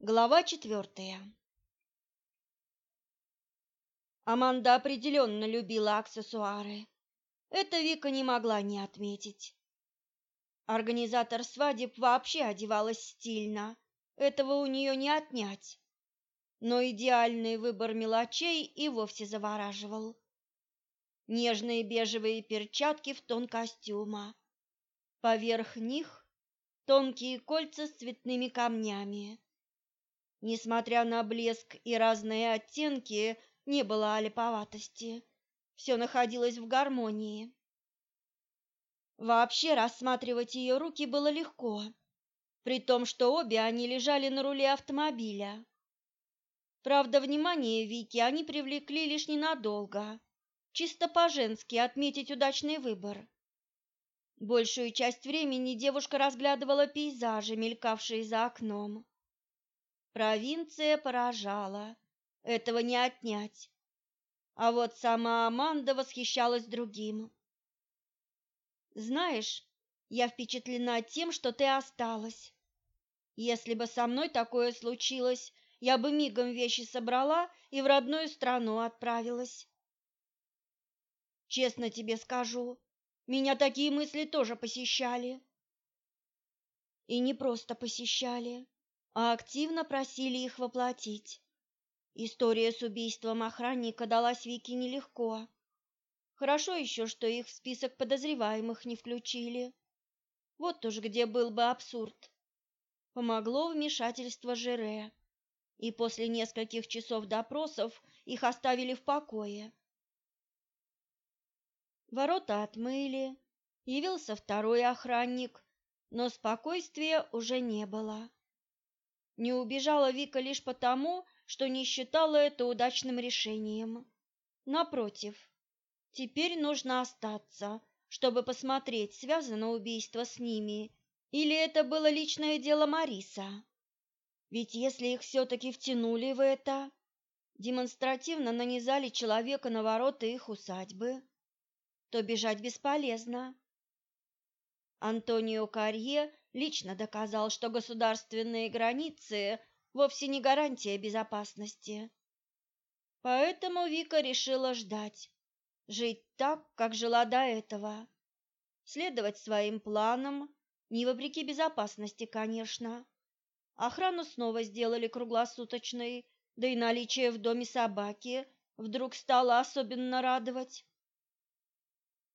Глава четвертая. Аманда определенно любила аксессуары. Это Вика не могла не отметить. Организатор свадеб вообще одевалась стильно, этого у нее не отнять. Но идеальный выбор мелочей и вовсе завораживал. Нежные бежевые перчатки в тон костюма. Поверх них тонкие кольца с цветными камнями Несмотря на блеск и разные оттенки, не было олиповатости. Все находилось в гармонии. Вообще рассматривать ее руки было легко, при том, что обе они лежали на руле автомобиля. Правда, внимание Вики они привлекли лишь ненадолго, чисто по-женски отметить удачный выбор. Большую часть времени девушка разглядывала пейзажи, мелькавшие за окном. Провинция поражала, этого не отнять. А вот сама Аманда восхищалась другим. Знаешь, я впечатлена тем, что ты осталась. Если бы со мной такое случилось, я бы мигом вещи собрала и в родную страну отправилась. Честно тебе скажу, меня такие мысли тоже посещали. И не просто посещали а активно просили их воплотить. История с убийством охранника далась Вике нелегко. Хорошо еще, что их в список подозреваемых не включили. Вот уж где был бы абсурд. Помогло вмешательство Жере, и после нескольких часов допросов их оставили в покое. Ворота отмыли, явился второй охранник, но спокойствия уже не было. Не убежала Вика лишь потому, что не считала это удачным решением. Напротив, теперь нужно остаться, чтобы посмотреть, связано убийство с ними или это было личное дело Мариса. Ведь если их все-таки втянули в это, демонстративно нанизали человека на ворота их усадьбы, то бежать бесполезно. Антонио Карье лично доказал, что государственные границы вовсе не гарантия безопасности. Поэтому Вика решила ждать, жить так, как жила до этого, следовать своим планам, не вопреки безопасности, конечно. Охрану снова сделали круглосуточной, да и наличие в доме собаки вдруг стало особенно радовать.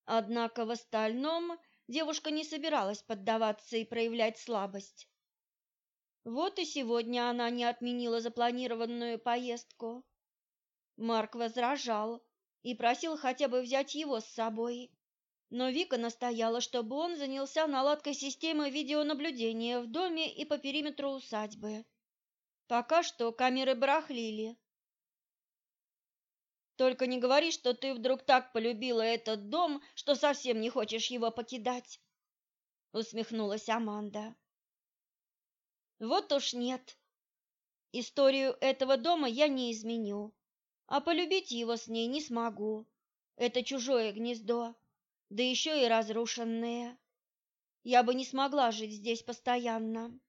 Однако в остальном девушка не собиралась поддаваться и проявлять слабость. Вот и сегодня она не отменила запланированную поездку. Марк возражал и просил хотя бы взять его с собой, но Вика настояла, чтобы он занялся наладкой системы видеонаблюдения в доме и по периметру усадьбы. Пока что камеры барахлили. Только не говори, что ты вдруг так полюбила этот дом, что совсем не хочешь его покидать, усмехнулась Аманда. Вот уж нет. Историю этого дома я не изменю, а полюбить его с ней не смогу. Это чужое гнездо, да еще и разрушенное. Я бы не смогла жить здесь постоянно.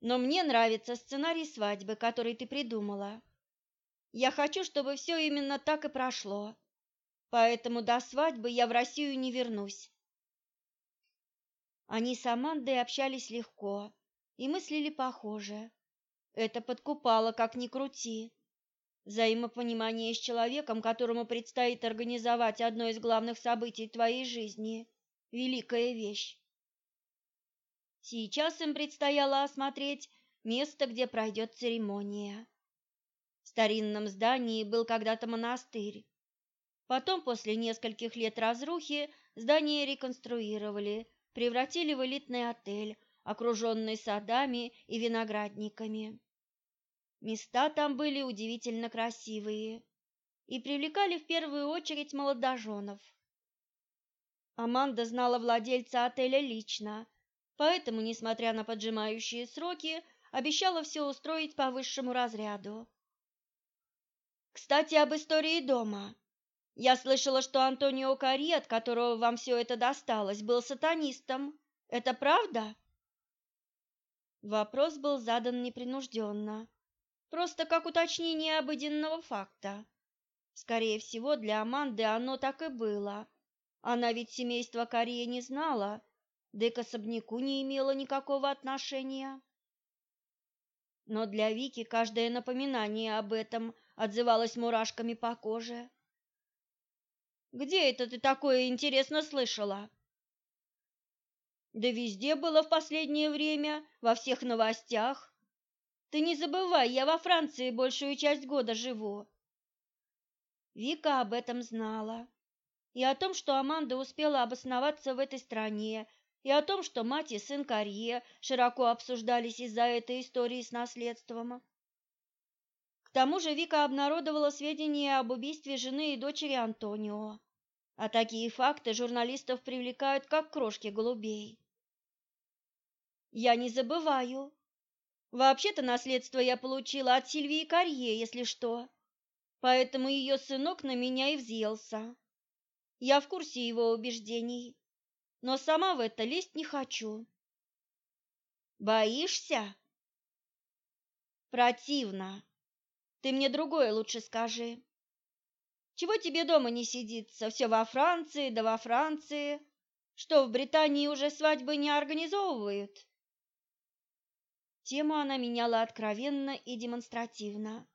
Но мне нравится сценарий свадьбы, который ты придумала. Я хочу, чтобы все именно так и прошло. Поэтому до свадьбы я в Россию не вернусь. Они с Амандой общались легко и мыслили похоже. Это подкупало, как ни крути. Взаимопонимание с человеком, которому предстоит организовать одно из главных событий твоей жизни – великая вещь. Сейчас им предстояло осмотреть место, где пройдет церемония. В старинном здании был когда-то монастырь. Потом, после нескольких лет разрухи, здание реконструировали, превратили в элитный отель, окруженный садами и виноградниками. Места там были удивительно красивые и привлекали в первую очередь молодоженов. Аманда знала владельца отеля лично, поэтому, несмотря на поджимающие сроки, обещала все устроить по высшему разряду. Кстати, об истории дома. Я слышала, что Антонио Карри, от которого вам все это досталось, был сатанистом. Это правда? Вопрос был задан непринужденно, просто как уточнение обыденного факта. Скорее всего, для Аманды оно так и было. Она ведь семейство Корея не знала, да и к особняку не имела никакого отношения. Но для Вики каждое напоминание об этом отзывалось мурашками по коже. «Где это ты такое интересно слышала?» «Да везде было в последнее время, во всех новостях. Ты не забывай, я во Франции большую часть года живу». Вика об этом знала. И о том, что Аманда успела обосноваться в этой стране и о том, что мать и сын Карье широко обсуждались из-за этой истории с наследством. Тому же Вика обнародовала сведения об убийстве жены и дочери Антонио, а такие факты журналистов привлекают как крошки голубей. Я не забываю. Вообще-то наследство я получила от Сильвии Карье, если что, поэтому ее сынок на меня и взъелся. Я в курсе его убеждений но сама в это лезть не хочу. Боишься? Противно. Ты мне другое лучше скажи. Чего тебе дома не сидится? Все во Франции, да во Франции. Что, в Британии уже свадьбы не организовывают? Тему она меняла откровенно и демонстративно.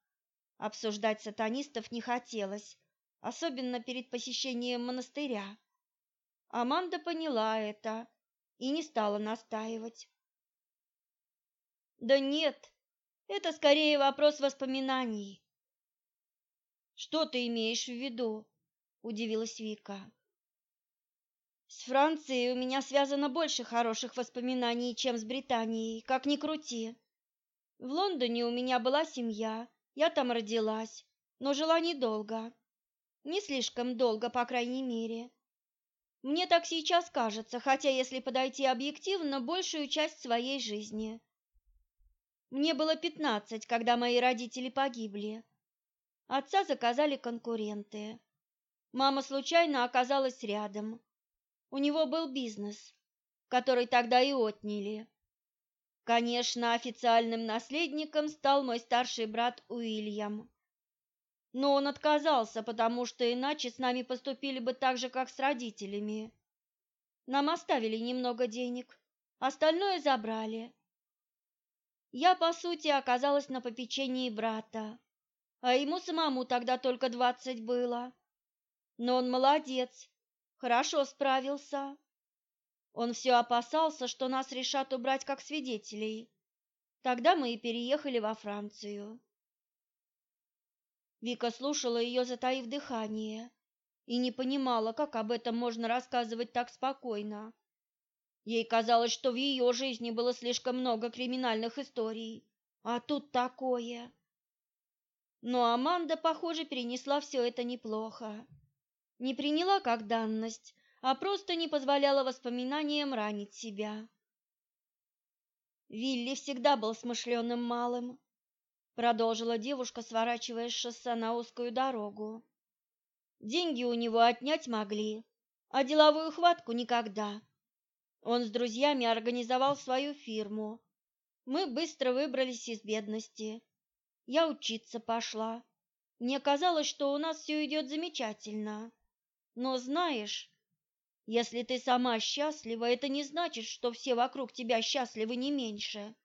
Обсуждать сатанистов не хотелось, особенно перед посещением монастыря. Аманда поняла это и не стала настаивать. Да нет, это скорее вопрос воспоминаний. Что ты имеешь в виду? удивилась Вика. С Францией у меня связано больше хороших воспоминаний, чем с Британией, как ни крути. В Лондоне у меня была семья, я там родилась, но жила недолго. Не слишком долго, по крайней мере. Мне так сейчас кажется, хотя, если подойти объективно, большую часть своей жизни. Мне было пятнадцать, когда мои родители погибли. Отца заказали конкуренты. Мама случайно оказалась рядом. У него был бизнес, который тогда и отняли. Конечно, официальным наследником стал мой старший брат Уильям. Но он отказался, потому что иначе с нами поступили бы так же, как с родителями. Нам оставили немного денег, остальное забрали. Я, по сути, оказалась на попечении брата, а ему самому тогда только двадцать было. Но он молодец, хорошо справился. Он все опасался, что нас решат убрать как свидетелей. Тогда мы и переехали во Францию. Вика слушала ее, затаив дыхание, и не понимала, как об этом можно рассказывать так спокойно. Ей казалось, что в ее жизни было слишком много криминальных историй, а тут такое. Но Аманда, похоже, перенесла все это неплохо. Не приняла как данность, а просто не позволяла воспоминаниям ранить себя. Вилли всегда был смышленым малым, продолжила девушка, сворачивая с шоссе на узкую дорогу. Деньги у него отнять могли, а деловую хватку никогда. Он с друзьями организовал свою фирму. Мы быстро выбрались из бедности. Я учиться пошла. Мне казалось, что у нас все идет замечательно. Но знаешь, если ты сама счастлива, это не значит, что все вокруг тебя счастливы не меньше.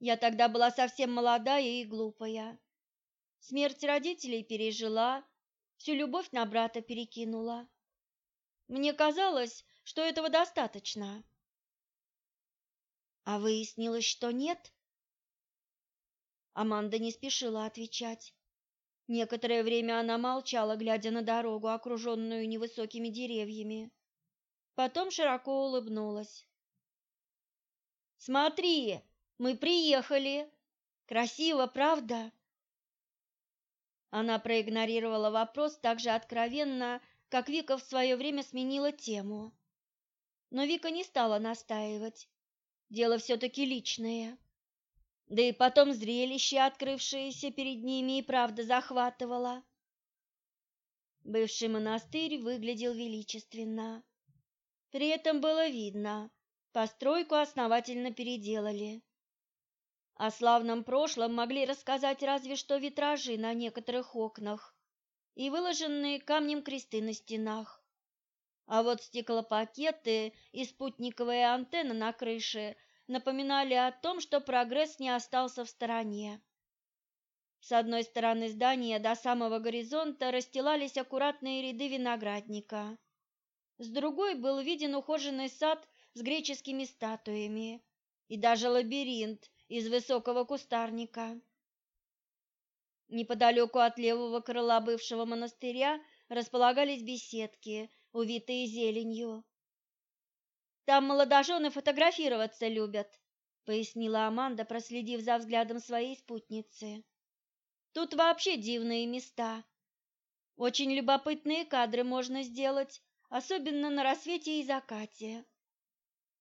Я тогда была совсем молодая и глупая. Смерть родителей пережила, всю любовь на брата перекинула. Мне казалось, что этого достаточно. А выяснилось, что нет? Аманда не спешила отвечать. Некоторое время она молчала, глядя на дорогу, окруженную невысокими деревьями. Потом широко улыбнулась. «Смотри, мы приехали. Красиво, правда? Она проигнорировала вопрос так же откровенно, как Вика в свое время сменила тему. Но Вика не стала настаивать. Дело все-таки личное. Да и потом зрелище, открывшееся перед ними, и правда захватывало. Бывший монастырь выглядел величественно. При этом было видно, Постройку основательно переделали. О славном прошлом могли рассказать разве что витражи на некоторых окнах и выложенные камнем кресты на стенах. А вот стеклопакеты и спутниковая антенна на крыше напоминали о том, что прогресс не остался в стороне. С одной стороны здания до самого горизонта расстилались аккуратные ряды виноградника. С другой был виден ухоженный сад с греческими статуями и даже лабиринт из высокого кустарника. Неподалеку от левого крыла бывшего монастыря располагались беседки, увитые зеленью. Там молодожены фотографироваться любят, пояснила Аманда, проследив за взглядом своей спутницы. Тут вообще дивные места. Очень любопытные кадры можно сделать, особенно на рассвете и закате.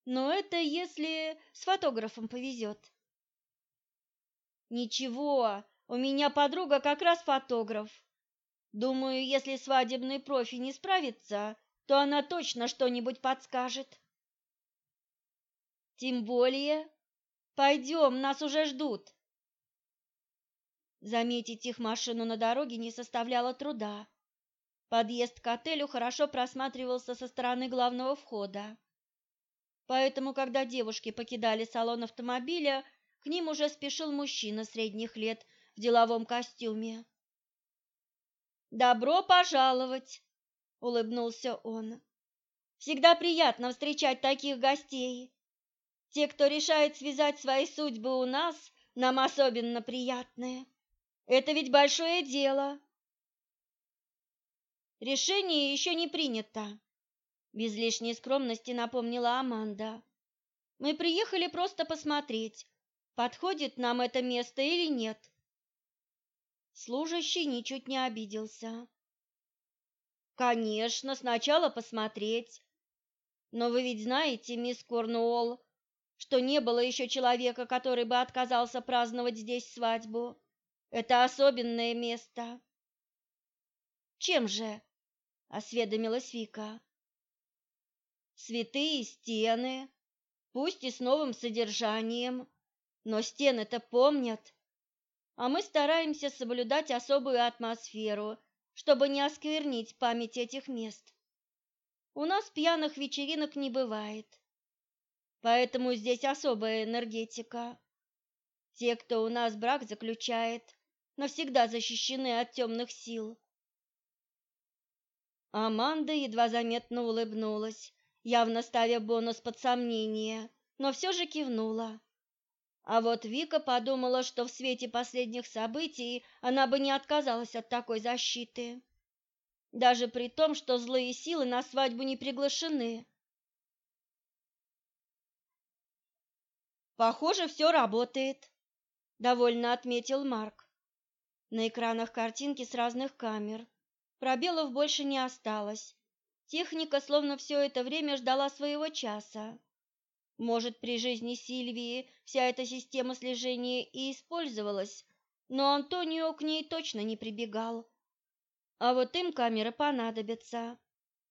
Но это если с фотографом повезет. Ничего, у меня подруга как раз фотограф. Думаю, если свадебный профи не справится, то она точно что-нибудь подскажет. Тем более, пойдем, нас уже ждут. Заметить их машину на дороге не составляло труда. Подъезд к отелю хорошо просматривался со стороны главного входа. Поэтому, когда девушки покидали салон автомобиля, к ним уже спешил мужчина средних лет в деловом костюме. «Добро пожаловать!» — улыбнулся он. «Всегда приятно встречать таких гостей. Те, кто решает связать свои судьбы у нас, нам особенно приятные. Это ведь большое дело». «Решение еще не принято», — без лишней скромности напомнила Аманда. «Мы приехали просто посмотреть, подходит нам это место или нет. Служащий ничуть не обиделся. Конечно, сначала посмотреть. Но вы ведь знаете, мисс Корнуолл, что не было еще человека, который бы отказался праздновать здесь свадьбу. Это особенное место. Чем же? осведомилась Вика. Святые стены, пусть и с новым содержанием, но стены-то помнят, а мы стараемся соблюдать особую атмосферу, чтобы не осквернить память этих мест. У нас пьяных вечеринок не бывает, поэтому здесь особая энергетика. Те, кто у нас брак заключает, навсегда защищены от темных сил. Аманда едва заметно улыбнулась, явно ставя бонус под сомнение, но все же кивнула. А вот Вика подумала, что в свете последних событий она бы не отказалась от такой защиты. Даже при том, что злые силы на свадьбу не приглашены. Похоже, все работает, довольно отметил Марк. На экранах картинки с разных камер. Пробелов больше не осталось. Техника словно все это время ждала своего часа. Может, при жизни Сильвии вся эта система слежения и использовалась, но Антонио к ней точно не прибегал. А вот им камеры понадобятся.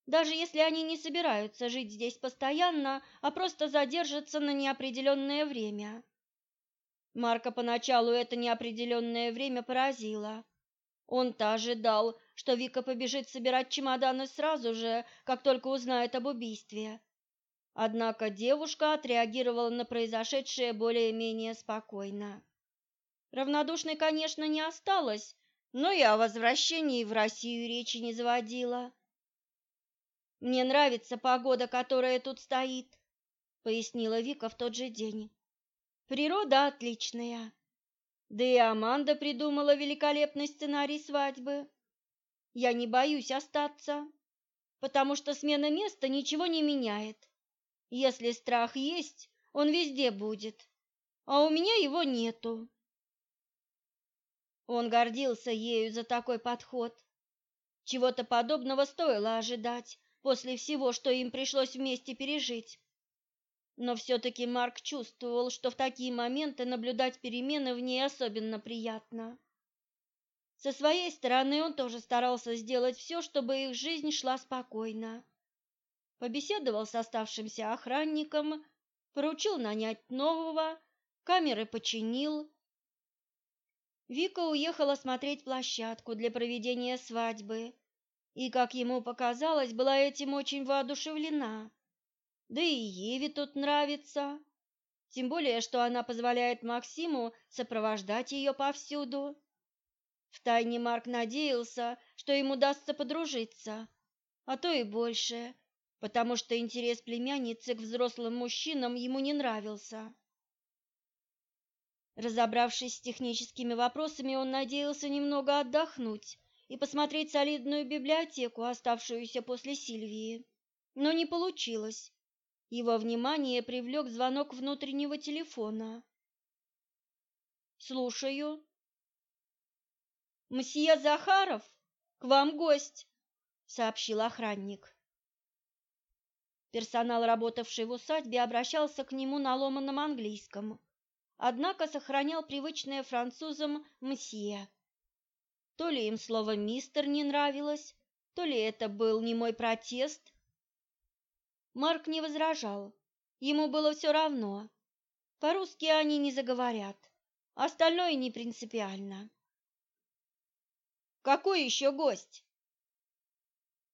Даже если они не собираются жить здесь постоянно, а просто задержатся на неопределенное время. Марка поначалу это неопределенное время поразило. Он-то ожидал, что Вика побежит собирать чемоданы сразу же, как только узнает об убийстве. Однако девушка отреагировала на произошедшее более-менее спокойно. Равнодушной, конечно, не осталось, но и о возвращении в Россию речи не заводила. «Мне нравится погода, которая тут стоит», — пояснила Вика в тот же день. «Природа отличная. Да и Аманда придумала великолепный сценарий свадьбы. Я не боюсь остаться, потому что смена места ничего не меняет. Если страх есть, он везде будет, а у меня его нету. Он гордился ею за такой подход. Чего-то подобного стоило ожидать после всего, что им пришлось вместе пережить. Но все-таки Марк чувствовал, что в такие моменты наблюдать перемены в ней особенно приятно. Со своей стороны он тоже старался сделать все, чтобы их жизнь шла спокойно побеседовал с оставшимся охранником поручил нанять нового, камеры починил. Вика уехала смотреть площадку для проведения свадьбы и, как ему показалось, была этим очень воодушевлена. Да и Еве тут нравится, тем более, что она позволяет Максиму сопровождать ее повсюду. Втайне Марк надеялся, что ему удастся подружиться, а то и больше, потому что интерес племянницы к взрослым мужчинам ему не нравился. Разобравшись с техническими вопросами, он надеялся немного отдохнуть и посмотреть солидную библиотеку, оставшуюся после Сильвии. Но не получилось. Его внимание привлек звонок внутреннего телефона. «Слушаю». «Мсье Захаров, к вам гость», — сообщил охранник. Персонал, работавший в усадьбе, обращался к нему на ломаном английском, однако сохранял привычное французам «мсье». То ли им слово «мистер» не нравилось, то ли это был не мой протест. Марк не возражал, ему было все равно. По-русски они не заговорят, остальное не принципиально. «Какой еще гость?»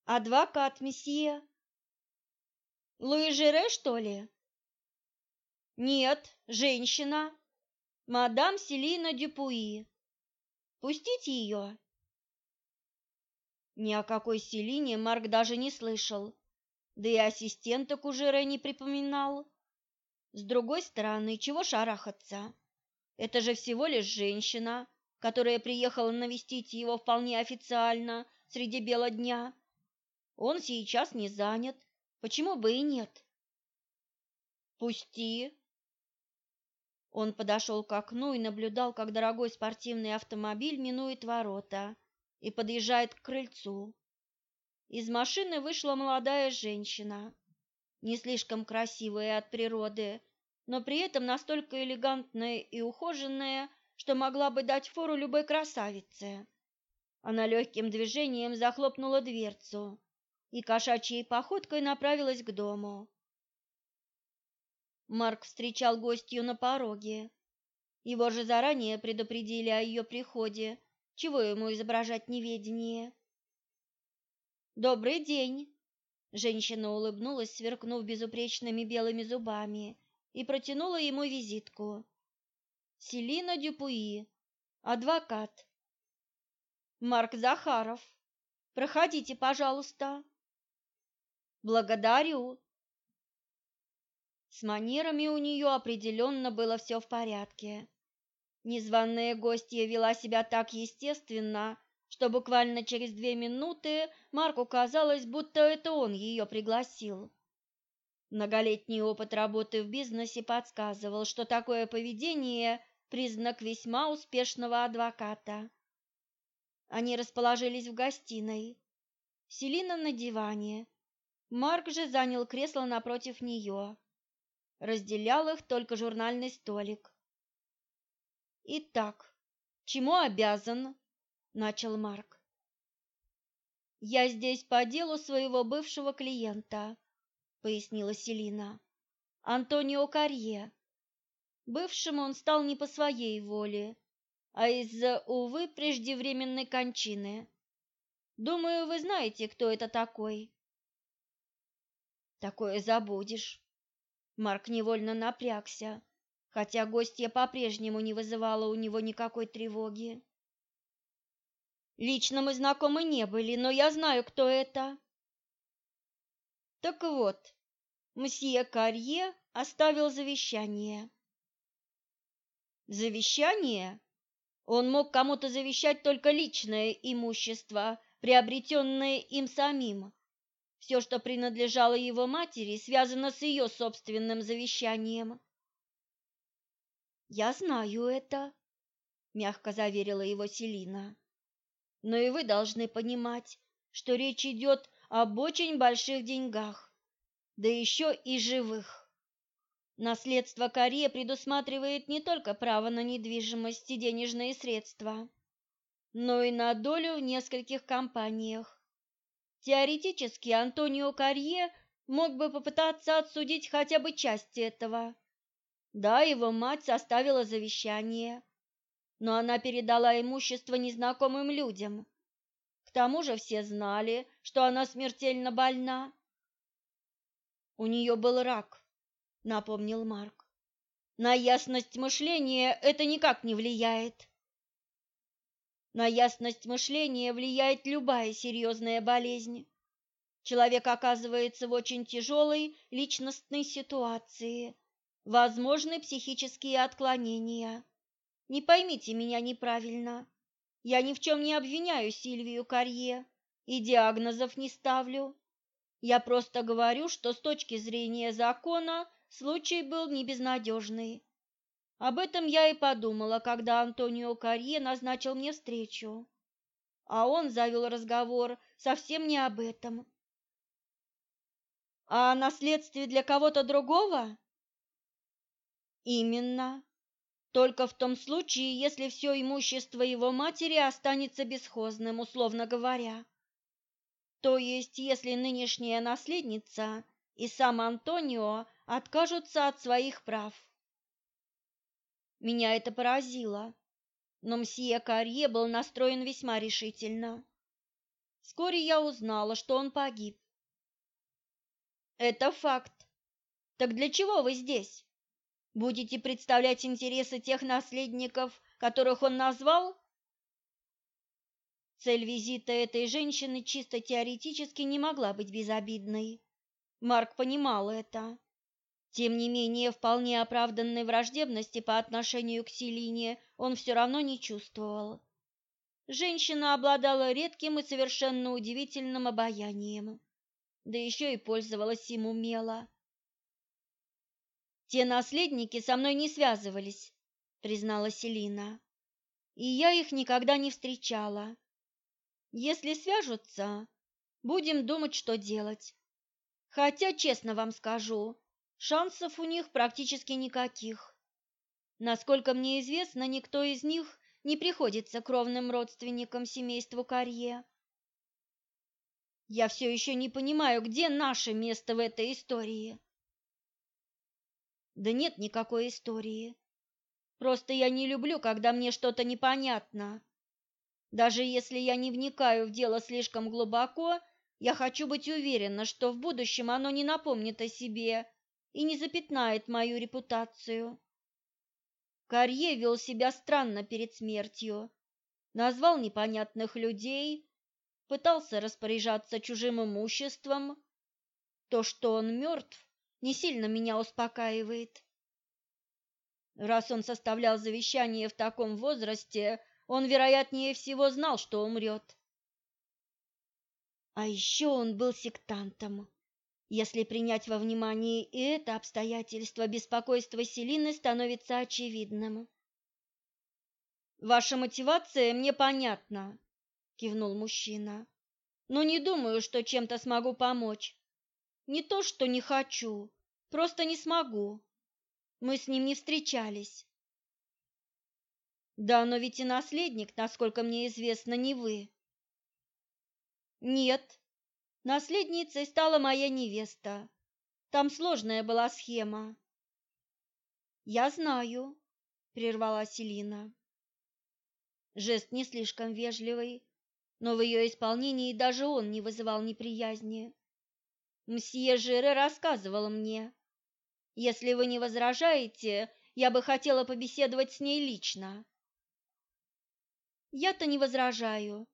«Адвокат, месье», Луи Жире, что ли? Нет, женщина. Мадам Селина Дюпуи. Пустите ее. Ни о какой Селине Марк даже не слышал, да и ассистента к Ужире не припоминал. С другой стороны, чего шарахаться? Это же всего лишь женщина, которая приехала навестить его вполне официально среди бела дня. Он сейчас не занят, Почему бы и нет? Пусти. Он подошел к окну и наблюдал, как дорогой спортивный автомобиль минует ворота и подъезжает к крыльцу. Из машины вышла молодая женщина, не слишком красивая от природы, но при этом настолько элегантная и ухоженная, что могла бы дать фору любой красавице. Она легким движением захлопнула дверцу и кошачьей походкой направилась к дому. Марк встречал гостью на пороге. Его же заранее предупредили о ее приходе, чего ему изображать неведение. «Добрый день!» Женщина улыбнулась, сверкнув безупречными белыми зубами, и протянула ему визитку. «Селина Дюпуи, адвокат». «Марк Захаров, проходите, пожалуйста». Благодарю. С манерами у нее определенно было все в порядке. Незваная гостья вела себя так естественно, что буквально через две минуты Марку казалось, будто это он ее пригласил. Многолетний опыт работы в бизнесе подсказывал, что такое поведение – признак весьма успешного адвоката. Они расположились в гостиной. Селина на диване, Марк же занял кресло напротив нее. Разделял их только журнальный столик. «Итак, чему обязан?» – начал Марк. «Я здесь по делу своего бывшего клиента», – пояснила Селина. «Антонио Карье. Бывшим он стал не по своей воле, а из-за, увы, преждевременной кончины. Думаю, вы знаете, кто это такой». Такое забудешь. Марк невольно напрягся, хотя гостья по-прежнему не вызывала у него никакой тревоги. Лично мы знакомы не были, но я знаю, кто это. Так вот, мсье Карье оставил завещание. Завещание? Он мог кому-то завещать только личное имущество, приобретенное им самим. Все, что принадлежало его матери, связано с ее собственным завещанием. «Я знаю это», — мягко заверила его Селина. «Но и вы должны понимать, что речь идет об очень больших деньгах, да еще и живых. Наследство Корее предусматривает не только право на недвижимость и денежные средства, но и на долю в нескольких компаниях. Теоретически Антонио Карье мог бы попытаться отсудить хотя бы часть этого. Да, его мать составила завещание, но она передала имущество незнакомым людям. К тому же все знали, что она смертельно больна. У нее был рак, напомнил Марк. На ясность мышления это никак не влияет. На ясность мышления влияет любая серьезная болезнь. Человек оказывается в очень тяжелой личностной ситуации, возможны психические отклонения. Не поймите меня неправильно. Я ни в чем не обвиняю Сильвию Карье и диагнозов не ставлю. Я просто говорю, что с точки зрения закона случай был не безнадежный. Об этом я и подумала, когда Антонио Карье назначил мне встречу. А он завел разговор совсем не об этом. А о наследстве для кого-то другого? Именно. Только в том случае, если все имущество его матери останется бесхозным, условно говоря. То есть, если нынешняя наследница и сам Антонио откажутся от своих прав. Меня это поразило, но мсье Карье был настроен весьма решительно. Вскоре я узнала, что он погиб. Это факт. Так для чего вы здесь? Будете представлять интересы тех наследников, которых он назвал? Цель визита этой женщины чисто теоретически не могла быть безобидной. Марк понимал это. Тем не менее, вполне оправданной враждебности по отношению к Селине он все равно не чувствовал. Женщина обладала редким и совершенно удивительным обаянием, да еще и пользовалась им умело. Те наследники со мной не связывались, признала Селина. И я их никогда не встречала. Если свяжутся, будем думать, что делать. Хотя, честно вам скажу, шансов у них практически никаких. Насколько мне известно, никто из них не приходится кровным родственникам семейству Карье. Я все еще не понимаю, где наше место в этой истории. Да нет никакой истории. Просто я не люблю, когда мне что-то непонятно. Даже если я не вникаю в дело слишком глубоко, я хочу быть уверена, что в будущем оно не напомнит о себе и не запятнает мою репутацию. Карье вел себя странно перед смертью, назвал непонятных людей, пытался распоряжаться чужим имуществом. То, что он мертв, не сильно меня успокаивает. Раз он составлял завещание в таком возрасте, он, вероятнее всего, знал, что умрет. А еще он был сектантом. Если принять во внимание и это обстоятельство, беспокойство Селины становится очевидным. «Ваша мотивация мне понятна», — кивнул мужчина. «Но не думаю, что чем-то смогу помочь. Не то, что не хочу, просто не смогу. Мы с ним не встречались. Да, но ведь и наследник, насколько мне известно, не вы. Нет, наследницей стала моя невеста. Там сложная была схема. Я знаю, прервала Селина. Жест не слишком вежливый, но в ее исполнении даже он не вызывал неприязни. Мсье Жире рассказывал мне. Если вы не возражаете, я бы хотела побеседовать с ней лично. Я-то не возражаю.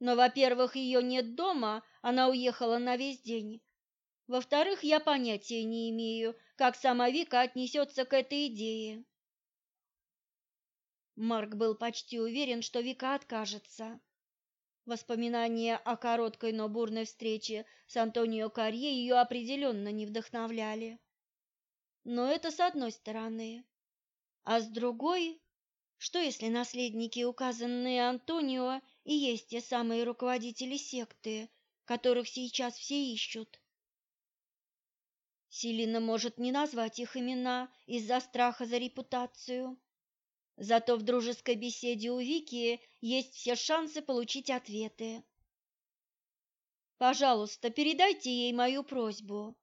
Но, во-первых, ее нет дома, она уехала на весь день. Во-вторых, я понятия не имею, как сама Вика отнесется к этой идее. Марк был почти уверен, что Вика откажется. Воспоминания о короткой, но бурной встрече с Антонио Карье ее определенно не вдохновляли. Но это с одной стороны. А с другой, что если наследники, указанные Антонио, и есть те самые руководители секты, которых сейчас все ищут? Селина может не назвать их имена из-за страха за репутацию. Зато в дружеской беседе у Вики есть все шансы получить ответы. Пожалуйста, передайте ей мою просьбу.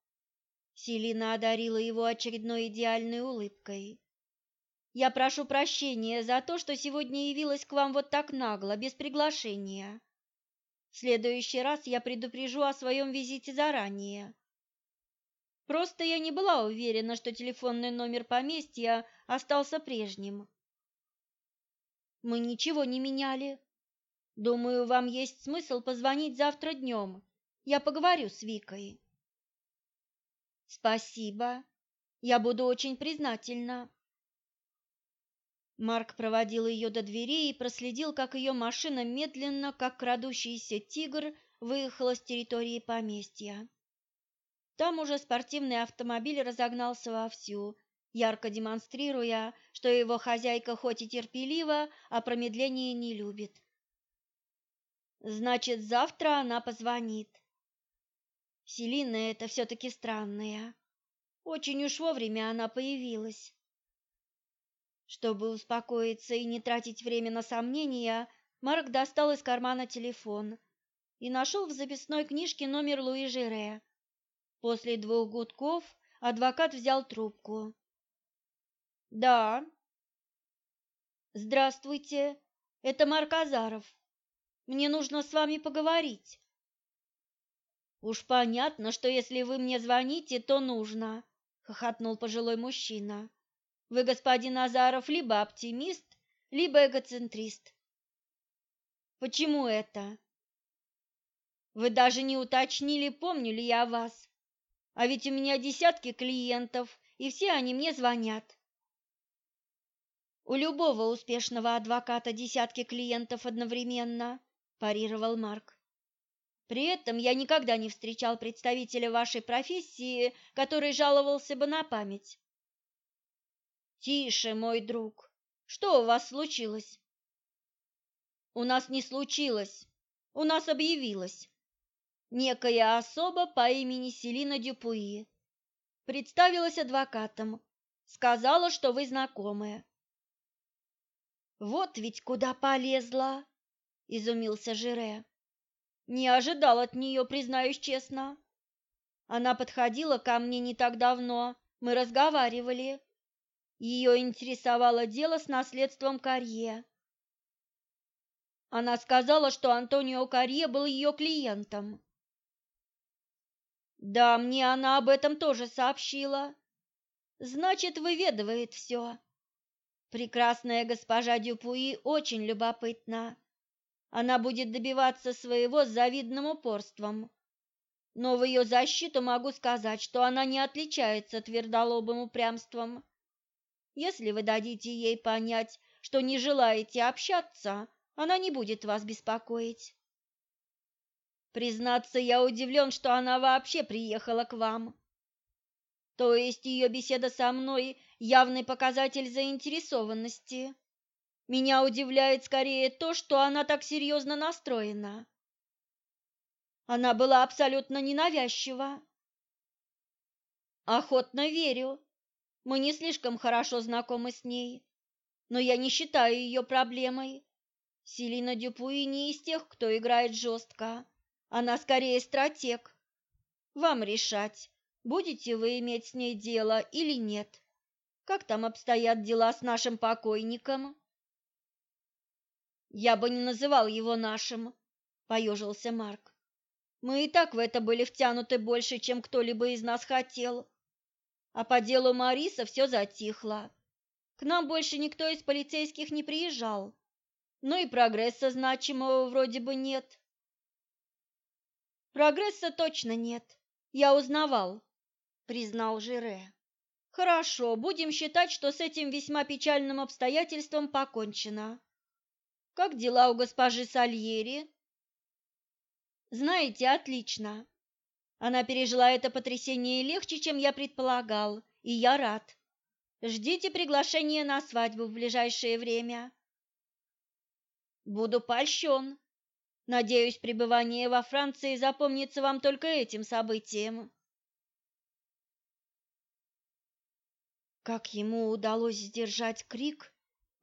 Селина одарила его очередной идеальной улыбкой. Я прошу прощения за то, что сегодня явилась к вам вот так нагло, без приглашения. В следующий раз я предупрежу о своем визите заранее. Просто я не была уверена, что телефонный номер поместья остался прежним. Мы ничего не меняли. Думаю, вам есть смысл позвонить завтра днем. Я поговорю с Викой. Спасибо. Я буду очень признательна. Марк проводил ее до двери и проследил, как ее машина медленно, как крадущийся тигр, выехала с территории поместья. Там уже спортивный автомобиль разогнался вовсю, ярко демонстрируя, что его хозяйка хоть и терпелива, а промедление не любит. Значит, завтра она позвонит. Селина это все-таки странная. Очень уж вовремя она появилась. Чтобы успокоиться и не тратить время на сомнения, Марк достал из кармана телефон и нашел в записной книжке номер Луи Жире. После двух гудков адвокат взял трубку. «Да». «Здравствуйте, это Марк Азаров. Мне нужно с вами поговорить». «Уж понятно, что если вы мне звоните, то нужно», — хохотнул пожилой мужчина. Вы, господин Азаров, либо оптимист, либо эгоцентрист. Почему это? Вы даже не уточнили, помню ли я вас. А ведь у меня десятки клиентов, и все они мне звонят. У любого успешного адвоката десятки клиентов одновременно, парировал Марк. При этом я никогда не встречал представителя вашей профессии, который жаловался бы на память. Тише, мой друг. Что у вас случилось? У нас не случилось. У нас объявилась некая особа по имени Селина Дюпуи. Представилась адвокатом. Сказала, что вы знакомые. Вот ведь куда полезла, изумился Жире. Не ожидал от нее, признаюсь честно. Она подходила ко мне не так давно, мы разговаривали. Ее интересовало дело с наследством Карье. Она сказала, что Антонио Карье был ее клиентом. Да, мне она об этом тоже сообщила. Значит, выведывает все. Прекрасная госпожа Дюпуи очень любопытна. Она будет добиваться своего с завидным упорством. Но в ее защиту могу сказать, что она не отличается твердолобым упрямством. Если вы дадите ей понять, что не желаете общаться, она не будет вас беспокоить. Признаться, я удивлен, что она вообще приехала к вам. То есть ее беседа со мной – явный показатель заинтересованности. Меня удивляет скорее то, что она так серьезно настроена. Она была абсолютно ненавязчива. Охотно верю, мы не слишком хорошо знакомы с ней, но я не считаю ее проблемой. Селина Дюпуи не из тех, кто играет жестко. Она скорее стратег. Вам решать, будете вы иметь с ней дело или нет. Как там обстоят дела с нашим покойником? Я бы не называл его нашим, поежился Марк. Мы и так в это были втянуты больше, чем кто-либо из нас хотел. А по делу Мариса все затихло. К нам больше никто из полицейских не приезжал. Ну и прогресса значимого вроде бы нет. Прогресса точно нет. Я узнавал, признал Жире. Хорошо, будем считать, что с этим весьма печальным обстоятельством покончено. Как дела у госпожи Сальери? Знаете, отлично. Она пережила это потрясение легче, чем я предполагал, и я рад. Ждите приглашения на свадьбу в ближайшее время. Буду польщен. Надеюсь, пребывание во Франции запомнится вам только этим событием. Как ему удалось сдержать крик,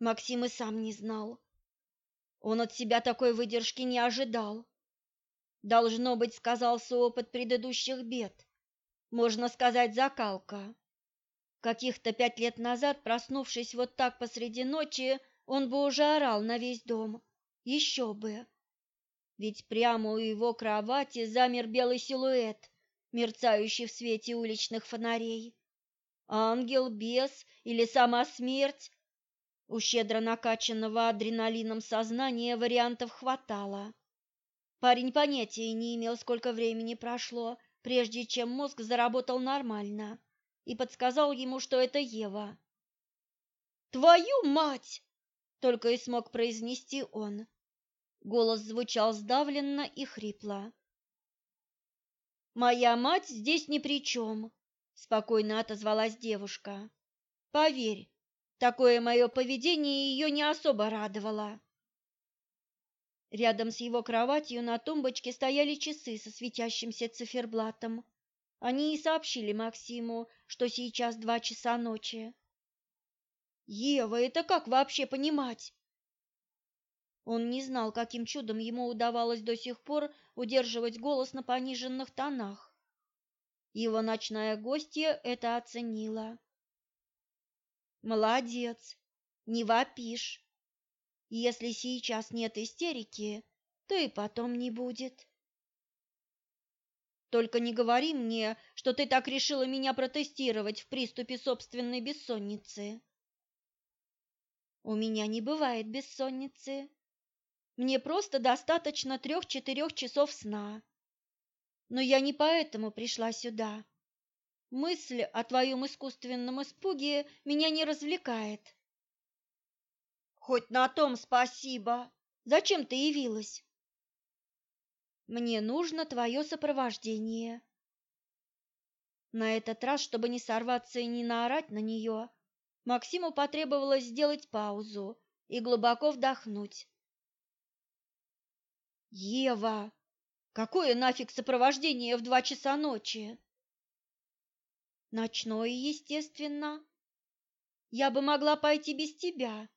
Максим и сам не знал. Он от себя такой выдержки не ожидал. Должно быть, сказался опыт предыдущих бед. Можно сказать, закалка. Каких-то пять лет назад, проснувшись вот так посреди ночи, он бы уже орал на весь дом. Еще бы. Ведь прямо у его кровати замер белый силуэт, мерцающий в свете уличных фонарей. Ангел, бес или сама смерть? У щедро накачанного адреналином сознания вариантов хватало. Парень понятия не имел, сколько времени прошло, прежде чем мозг заработал нормально и подсказал ему, что это Ева. «Твою мать!» — только и смог произнести он. Голос звучал сдавленно и хрипло. «Моя мать здесь ни при чем», — спокойно отозвалась девушка. «Поверь, такое мое поведение ее не особо радовало». Рядом с его кроватью на тумбочке стояли часы со светящимся циферблатом. Они и сообщили Максиму, что сейчас два часа ночи. «Ева, это как вообще понимать?» Он не знал, каким чудом ему удавалось до сих пор удерживать голос на пониженных тонах. Его ночная гостья это оценила. «Молодец, не вопишь. Если сейчас нет истерики, то и потом не будет». Только не говори мне, что ты так решила меня протестировать в приступе собственной бессонницы. У меня не бывает бессонницы. Мне просто достаточно трех-четырех часов сна. Но я не поэтому пришла сюда. Мысль о твоем искусственном испуге меня не развлекает. Хоть на том спасибо. Зачем ты явилась? Мне нужно твое сопровождение. На этот раз, чтобы не сорваться и не наорать на нее, Максиму потребовалось сделать паузу и глубоко вдохнуть. Ева, какое нафиг сопровождение в два часа ночи? Ночное, естественно. Я бы могла пойти без тебя,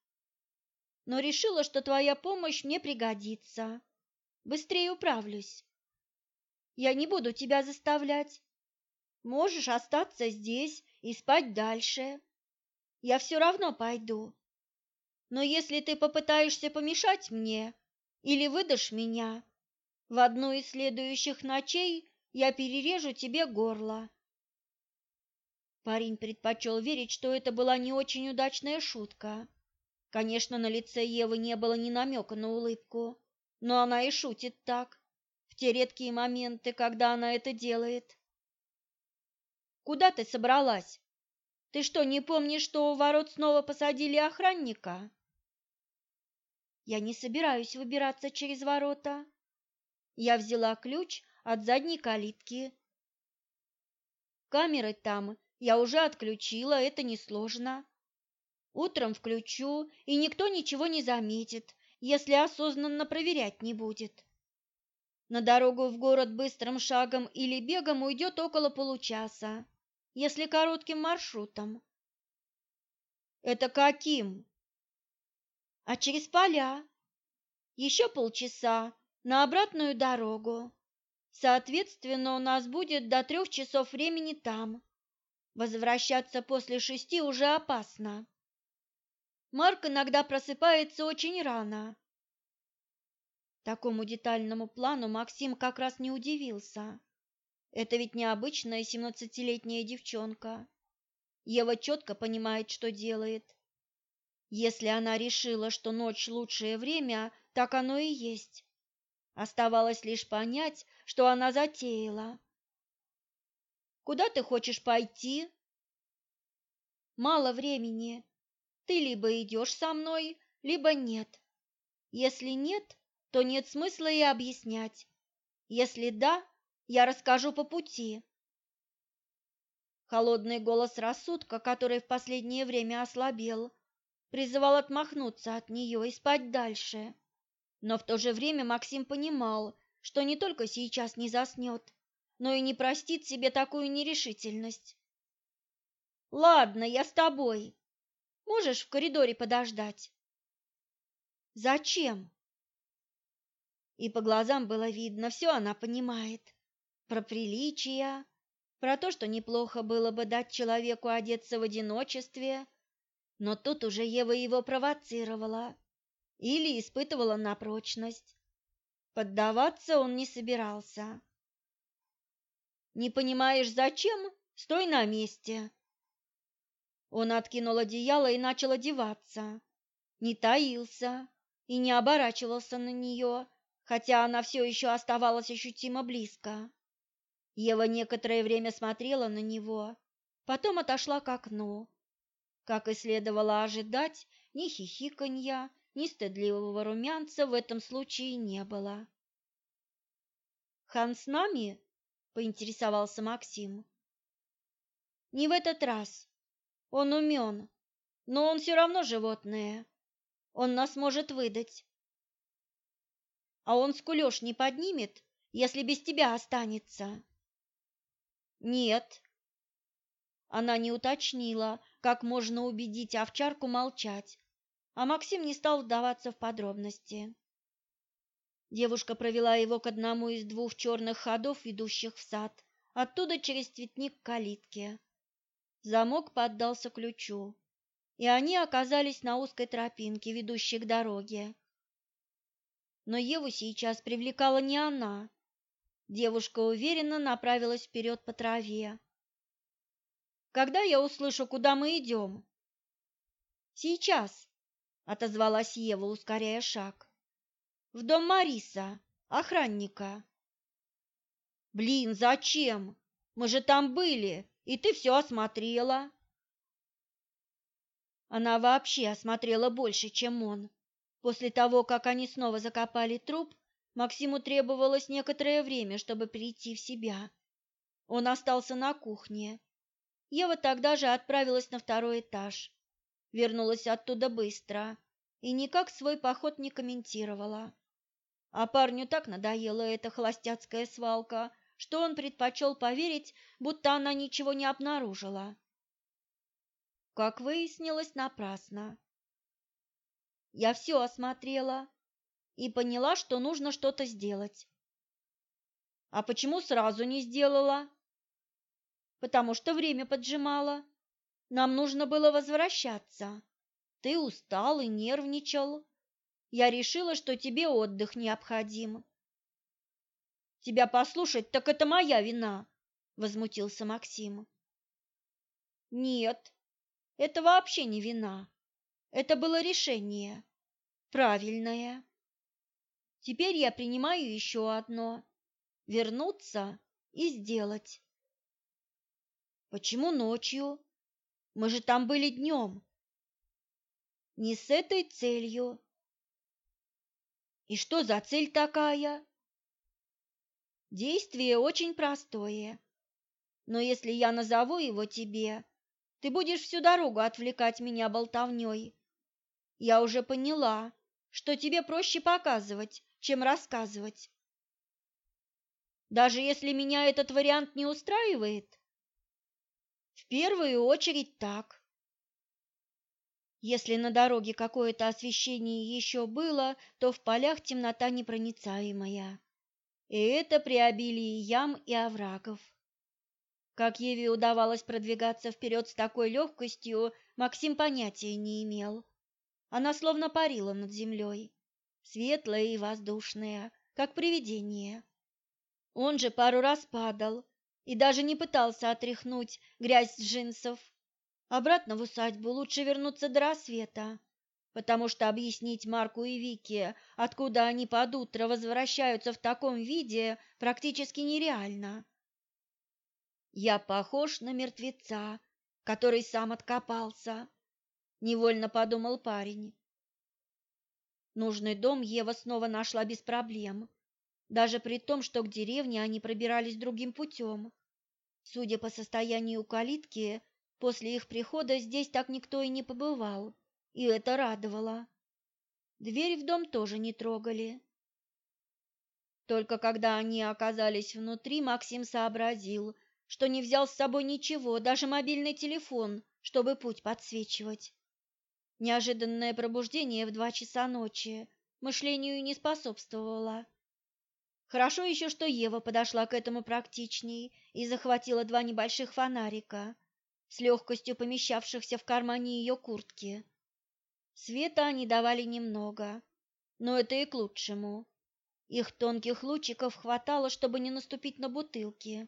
но решила, что твоя помощь мне пригодится. Быстрее управлюсь. Я не буду тебя заставлять. Можешь остаться здесь и спать дальше. Я все равно пойду. Но если ты попытаешься помешать мне или выдашь меня, в одну из следующих ночей я перережу тебе горло. Парень предпочел верить, что это была не очень удачная шутка. Конечно, на лице Евы не было ни намека на улыбку но она и шутит так, в те редкие моменты, когда она это делает. Куда ты собралась? Ты что, не помнишь, что у ворот снова посадили охранника? Я не собираюсь выбираться через ворота. Я взяла ключ от задней калитки. Камеры там я уже отключила, это несложно. Утром включу, и никто ничего не заметит, если осознанно проверять не будет. На дорогу в город быстрым шагом или бегом уйдет около получаса, если коротким маршрутом. Это каким? А через поля. Еще полчаса на обратную дорогу. Соответственно, у нас будет до трех часов времени там. Возвращаться после шести уже опасно. Марк иногда просыпается очень рано. Такому детальному плану Максим как раз не удивился. Это ведь необычная семнадцатилетняя девчонка. Ева четко понимает, что делает. Если она решила, что ночь лучшее время, так оно и есть. Оставалось лишь понять, что она затеяла. Куда ты хочешь пойти? Мало времени. Ты либо идешь со мной, либо нет. Если нет, то нет смысла и объяснять. Если да, я расскажу по пути. Холодный голос рассудка, который в последнее время ослабел, призывал отмахнуться от нее и спать дальше. Но в то же время Максим понимал, что не только сейчас не заснет, но и не простит себе такую нерешительность. «Ладно, я с тобой», Можешь в коридоре подождать? Зачем? И по глазам было видно, все она понимает. Про приличия, про то, что неплохо было бы дать человеку одеться в одиночестве, но тут уже Ева его провоцировала или испытывала на прочность. Поддаваться он не собирался. «Не понимаешь, зачем? Стой на месте!» Он откинул одеяло и начал одеваться. Не таился и не оборачивался на нее, хотя она все еще оставалась ощутимо близко. Ева некоторое время смотрела на него, потом отошла к окну. Как и следовало ожидать, ни хихиканья, ни стыдливого румянца в этом случае не было. «Хан с нами?» – поинтересовался Максим. «Не в этот раз. Он умен, но он все равно животное. Он нас может выдать. А он скулёж не поднимет, если без тебя останется?» «Нет». Она не уточнила, как можно убедить овчарку молчать, а Максим не стал вдаваться в подробности. Девушка провела его к одному из двух черных ходов, ведущих в сад, оттуда через цветник к калитке. Замок поддался ключу, и они оказались на узкой тропинке, ведущей к дороге. Но Еву сейчас привлекала не она. Девушка уверенно направилась вперед по траве. «Когда я услышу, куда мы идем?» «Сейчас», — отозвалась Ева, ускоряя шаг. «В дом Мариса, охранника». «Блин, зачем? Мы же там были, и ты все осмотрела». Она вообще осмотрела больше, чем он. После того, как они снова закопали труп, Максиму требовалось некоторое время, чтобы прийти в себя. Он остался на кухне. Ева тогда же отправилась на второй этаж. Вернулась оттуда быстро и никак свой поход не комментировала. А парню так надоела эта холостяцкая свалка, что он предпочел поверить, будто она ничего не обнаружила. Как выяснилось, напрасно. Я все осмотрела и поняла, что нужно что-то сделать. А почему сразу не сделала? Потому что время поджимало. Нам нужно было возвращаться. Ты устал и нервничал. Я решила, что тебе отдых необходим. Тебя послушать, так это моя вина, возмутился Максим. Нет, это вообще не вина. Это было решение. Правильное. Теперь я принимаю еще одно – вернуться и сделать. Почему ночью? Мы же там были днем. Не с этой целью. И что за цель такая? Действие очень простое. Но если я назову его тебе, ты будешь всю дорогу отвлекать меня болтовней. Я уже поняла, что тебе проще показывать, чем рассказывать. Даже если меня этот вариант не устраивает? В первую очередь так. Если на дороге какое-то освещение еще было, то в полях темнота непроницаемая. И это при обилии ям и оврагов. Как Еве удавалось продвигаться вперед с такой легкостью, Максим понятия не имел. Она словно парила над землей светлая и воздушная, как привидение. Он же пару раз падал и даже не пытался отряхнуть грязь с джинсов. Обратно в усадьбу лучше вернуться до рассвета, потому что объяснить Марку и Вике, откуда они под утро возвращаются в таком виде, практически нереально. Я похож на мертвеца, который сам откопался, невольно подумал парень. Нужный дом Ева снова нашла без проблем, даже при том, что к деревне они пробирались другим путем. Судя по состоянию калитки, после их прихода здесь так никто и не побывал, и это радовало. Дверь в дом тоже не трогали. Только когда они оказались внутри, Максим сообразил, что не взял с собой ничего, даже мобильный телефон, чтобы путь подсвечивать. Неожиданное пробуждение в два часа ночи мышлению не способствовало, Хорошо еще, что Ева подошла к этому практичней и захватила два небольших фонарика, с легкостью помещавшихся в кармане ее куртки. Света они давали немного, но это и к лучшему. Их тонких лучиков хватало, чтобы не наступить на бутылки.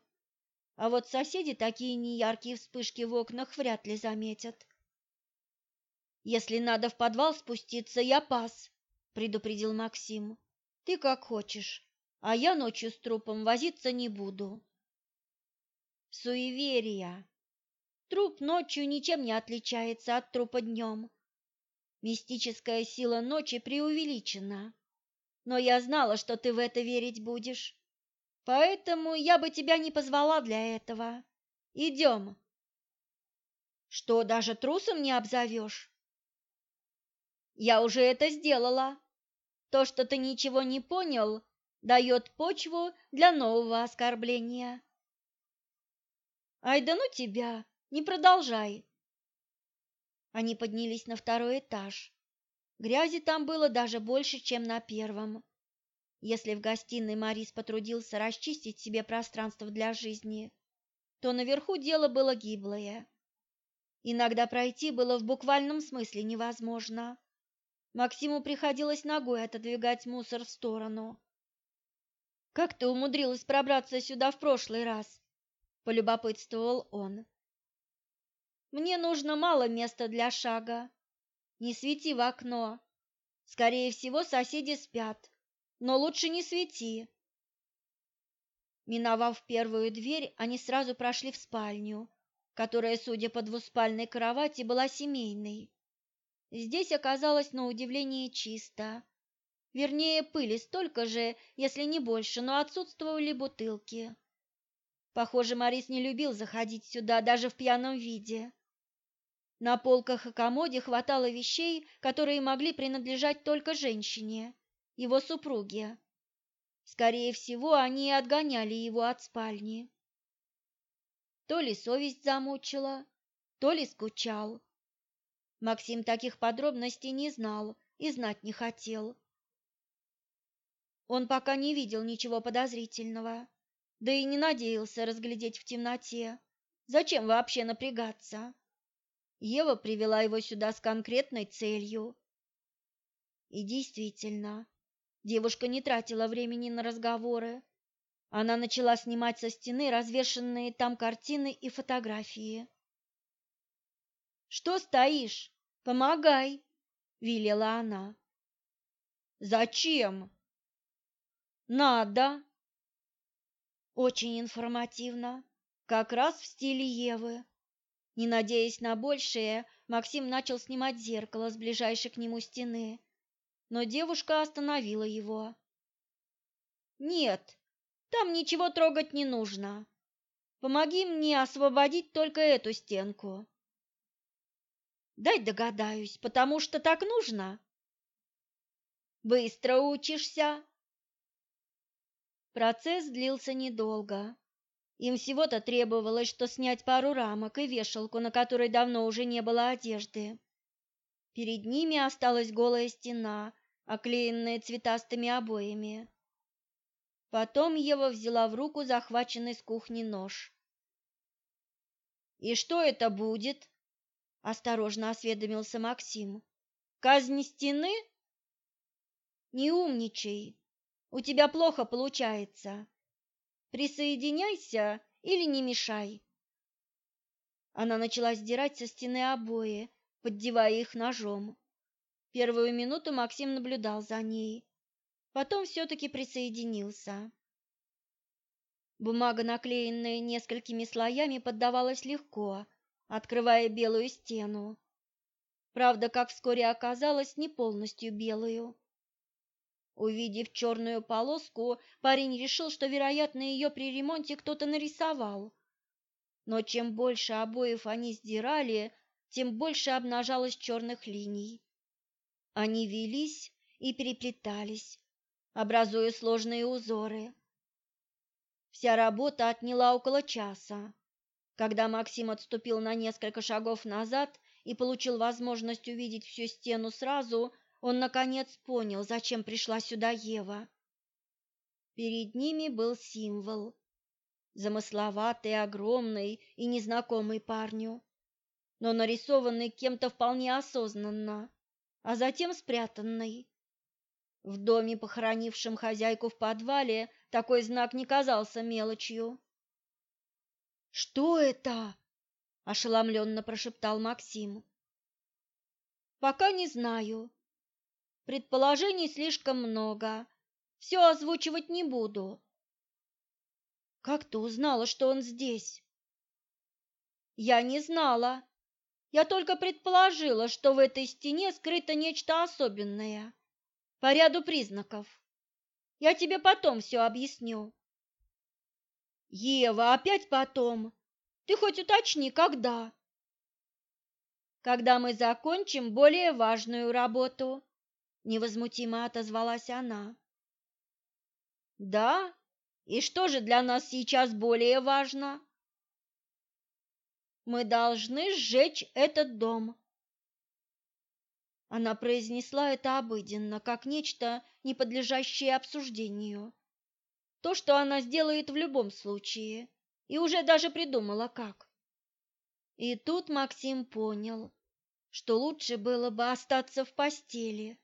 А вот соседи такие неяркие вспышки в окнах вряд ли заметят. Если надо в подвал спуститься, я пас, предупредил Максим. Ты как хочешь, а я ночью с трупом возиться не буду. Суеверия. Труп ночью ничем не отличается от трупа днем. Мистическая сила ночи преувеличена. Но я знала, что ты в это верить будешь. Поэтому я бы тебя не позвала для этого. Идем. Что, даже трусом не обзовешь? Я уже это сделала. То, что ты ничего не понял, дает почву для нового оскорбления. Ай да ну тебя, не продолжай. Они поднялись на второй этаж. Грязи там было даже больше, чем на первом. Если в гостиной Марис потрудился расчистить себе пространство для жизни, то наверху дело было гиблое. Иногда пройти было в буквальном смысле невозможно. Максиму приходилось ногой отодвигать мусор в сторону. «Как ты умудрилась пробраться сюда в прошлый раз?» – полюбопытствовал он. Мне нужно мало места для шага. Не свети в окно. Скорее всего, соседи спят, но лучше не свети. Миновав первую дверь, они сразу прошли в спальню, которая, судя по двуспальной кровати, была семейной. Здесь оказалось на удивление чисто. Вернее, пыли столько же, если не больше, но отсутствовали бутылки. Похоже, Морис не любил заходить сюда даже в пьяном виде. На полках и комоде хватало вещей, которые могли принадлежать только женщине, его супруге. Скорее всего, они отгоняли его от спальни. То ли совесть замучила, то ли скучал. Максим таких подробностей не знал и знать не хотел. Он пока не видел ничего подозрительного, да и не надеялся разглядеть в темноте. Зачем вообще напрягаться? Ева привела его сюда с конкретной целью. И действительно, девушка не тратила времени на разговоры. Она начала снимать со стены развешанные там картины и фотографии. «Что стоишь? Помогай!» — велела она. «Зачем?» «Надо!» Очень информативно, как раз в стиле Евы. Не надеясь на большее, Максим начал снимать зеркало с ближайшей к нему стены, но девушка остановила его. «Нет, там ничего трогать не нужно. Помоги мне освободить только эту стенку». «Дай догадаюсь, потому что так нужно». «Быстро учишься». Процесс длился недолго. Им всего-то требовалось, что снять пару рамок и вешалку, на которой давно уже не было одежды. Перед ними осталась голая стена, оклеенная цветастыми обоями. Потом Ева взяла в руку захваченный с кухни нож. «И что это будет?» – осторожно осведомился Максим. «Казнь стены?» «Не умничай. У тебя плохо получается. Присоединяйся или не мешай. Она начала сдирать со стены обои, поддевая их ножом. Первую минуту Максим наблюдал за ней, потом все-таки присоединился. Бумага, наклеенная несколькими слоями, поддавалась легко, открывая белую стену. Правда, как вскоре оказалось, не полностью белую. Увидев черную полоску, парень решил, что, вероятно, ее при ремонте кто-то нарисовал. Но чем больше обоев они сдирали, тем больше обнажалось черных линий. Они велись и переплетались, образуя сложные узоры. Вся работа отняла около часа. Когда Максим отступил на несколько шагов назад и получил возможность увидеть всю стену сразу, он наконец понял, зачем пришла сюда Ева. Перед ними был символ, замысловатый, огромный и незнакомый парню, но нарисованный кем-то вполне осознанно, а затем спрятанный. В доме, похоронившем хозяйку в подвале, такой знак не казался мелочью. «Что это?» – ошеломленно прошептал Максим. «Пока не знаю. Предположений слишком много. Все озвучивать не буду». «Как ты узнала, что он здесь?» «Я не знала. Я только предположила, что в этой стене скрыто нечто особенное» по ряду признаков. Я тебе потом все объясню. Ева, опять потом. Ты хоть уточни, когда? Когда мы закончим более важную работу, невозмутимо отозвалась она. Да? И что же для нас сейчас более важно? Мы должны сжечь этот дом. Она произнесла это обыденно, как нечто, не подлежащее обсуждению. То, что она сделает в любом случае, и уже даже придумала как. И тут Максим понял, что лучше было бы остаться в постели,